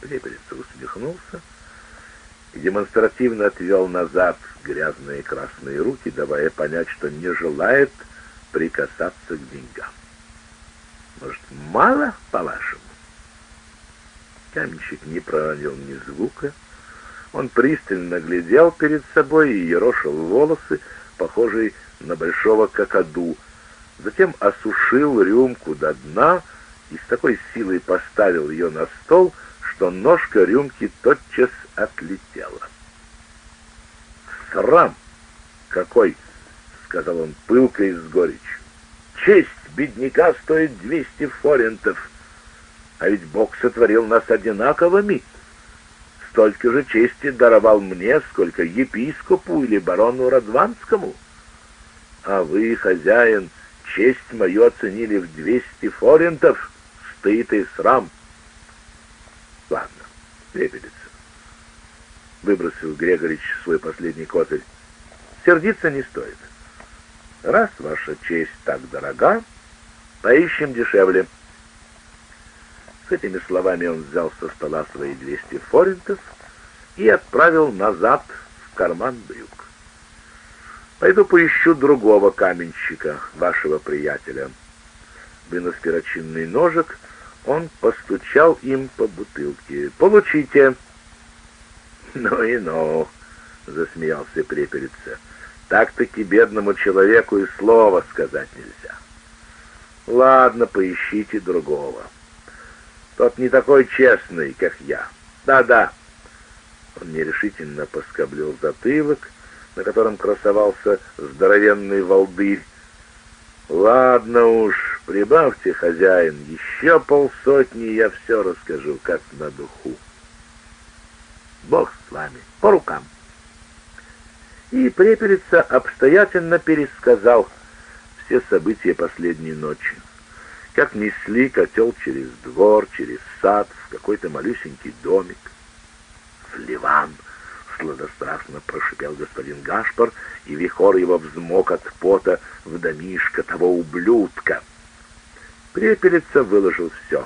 Препелица усмехнулся и демонстративно отвел назад грязные красные руки, давая понять, что не желает прикасаться к деньгам. Может, мало, по-вашему? Каменщик не проронил ни звука. Он пристально глядел перед собой и ерошил волосы, похожие на большого кокоду. Затем осушил рюмку до дна и с такой силой поставил ее на стол, что ножка рюмки тотчас отлетела. «Срам! Какой!» — сказал он пылко и с горечью. «Честь бедняка стоит двести форентов, а ведь Бог сотворил нас одинаковыми. Столько же чести даровал мне, сколько епископу или барону Радванскому. А вы, хозяин, честь мою оценили в двести форентов, стыд и срам». «Ладно, лепелица», — выбросил Грегорич свой последний козырь. «Сердиться не стоит. Раз ваша честь так дорога, поищем дешевле». С этими словами он взял со стола свои двести форинтов и отправил назад в карман брюк. «Пойду поищу другого каменщика, вашего приятеля». Вынув перочинный ножик, он постучал им по бутылке. «Получите!» «Ну и ну!» — засмеялся препелица. «Так-таки бедному человеку и слова сказать нельзя. Ладно, поищите другого. Тот не такой честный, как я. Да-да». Он нерешительно поскоблил затылок, на котором красовался здоровенный волдырь. «Ладно уж, Прибавьте, хозяин, еще полсотни, я все расскажу, как на духу. Бог с вами, по рукам. И препелица обстоятельно пересказал все события последней ночи. Как несли котел через двор, через сад, в какой-то малюсенький домик. В Ливан, сладострастно прошипел господин Гашпар, и вихор его взмок от пота в домишко того ублюдка — Препелица выложил все.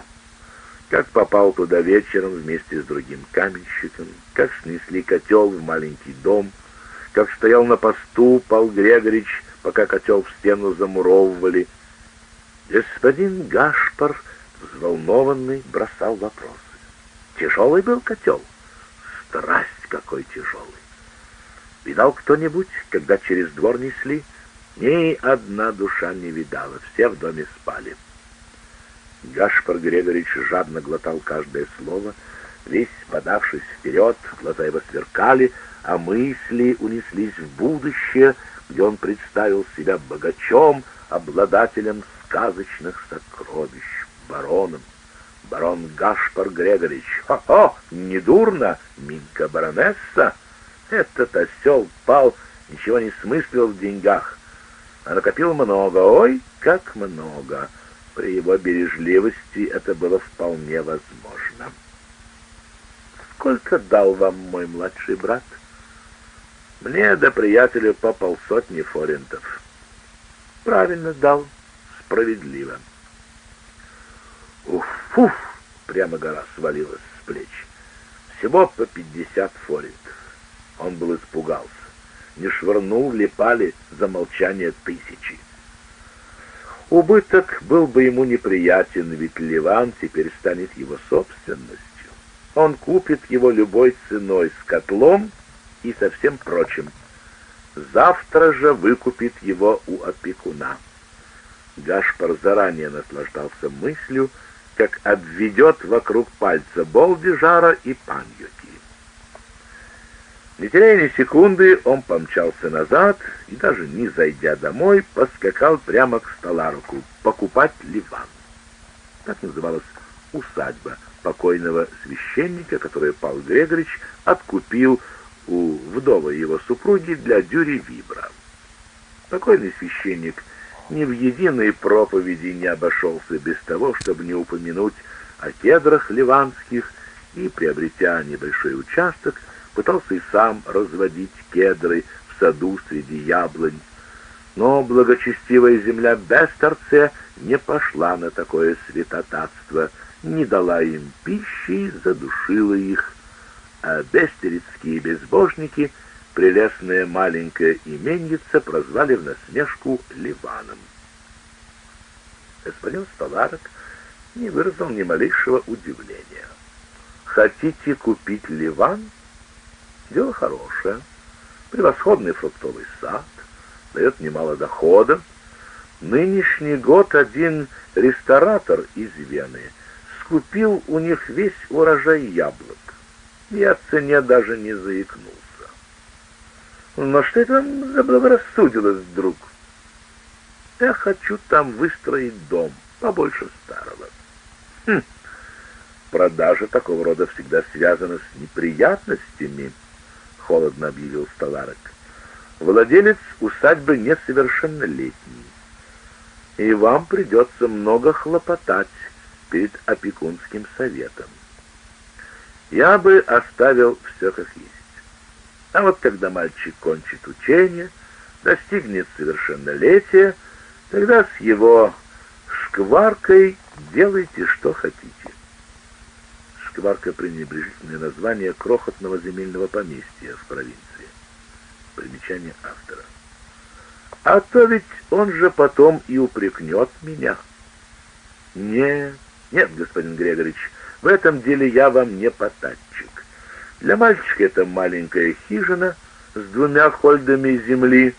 Как попал туда вечером вместе с другим каменщиком, как снесли котел в маленький дом, как стоял на посту Пал Грегорич, пока котел в стену замуровывали. Господин Гашпар, взволнованный, бросал вопросы. Тяжелый был котел? Страсть какой тяжелый! Видал кто-нибудь, когда через двор несли? Ни одна душа не видала, все в доме спали. Гашпар Грегорич жадно глотал каждое слово, весь подавшись вперед, глаза его сверкали, а мысли унеслись в будущее, где он представил себя богачом, обладателем сказочных сокровищ, бароном. Барон Гашпар Грегорич. Хо-хо, недурно, Минка баронесса. Этот осел пал, ничего не смыслил в деньгах, а накопил много, ой, как много. При его бережливости это было вполне возможно. «Сколько дал вам мой младший брат?» «Мне да приятелю по полсотни форинтов». «Правильно дал, справедливо». «Уф-уф!» — прямо гора свалилась с плеч. «Всего по пятьдесят форинтов». Он был испугался. Не швырнул ли пали за молчание тысячи. Убыток был бы ему неприятен, ведь Ливан теперь станет его собственностью. Он купит его любой ценой с котлом и со всем прочим. Завтра же выкупит его у опекуна. Гашпар заранее наслаждался мыслью, как обведет вокруг пальца Болдижара и Паньюки. Не теряя ни секунды, он помчался назад и, даже не зайдя домой, поскакал прямо к Столаруку покупать Ливан. Так называлась усадьба покойного священника, которую Павел Грегорич откупил у вдовы его супруги для Дюри Вибра. Покойный священник ни в единой проповеди не обошелся без того, чтобы не упомянуть о кедрах ливанских и, приобретя небольшой участок, пытался и сам разводить кедры в саду среди яблонь, но благочестивая земля Бестерце не пошла на такое святотатство не дала им пищи задушила их, а бестерицкие безбожники прелестное маленькое именьице прозвали в насмешку Ливаном. Господин Столарок не выразил ни малейшего удивления. Хотите купить Ливан? Дело хорошее. Превосходный фруктовый сад, дает немало дохода. Нынешний год один ресторатор из Вены скупил у них весь урожай яблок. И о цене даже не заикнулся. Но что это вам заблагорассудилось вдруг? Я хочу там выстроить дом, побольше старого. Хм. Продажа такого рода всегда связана с неприятностями, холодно объявил Столарок. Владелец усадьбы несовершеннолетний, и вам придется много хлопотать перед опекунским советом. Я бы оставил все как есть. А вот когда мальчик кончит учение, достигнет совершеннолетия, тогда с его шкваркой делайте, что хотите. Шкварка — пренебрежительное название крохотного земельного поместья в провинции. Примечание автора. А то ведь он же потом и упрекнет меня. Нет, нет, господин Грегорич, в этом деле я вам не потатчик. Для мальчика это маленькая хижина с двумя хольдами земли,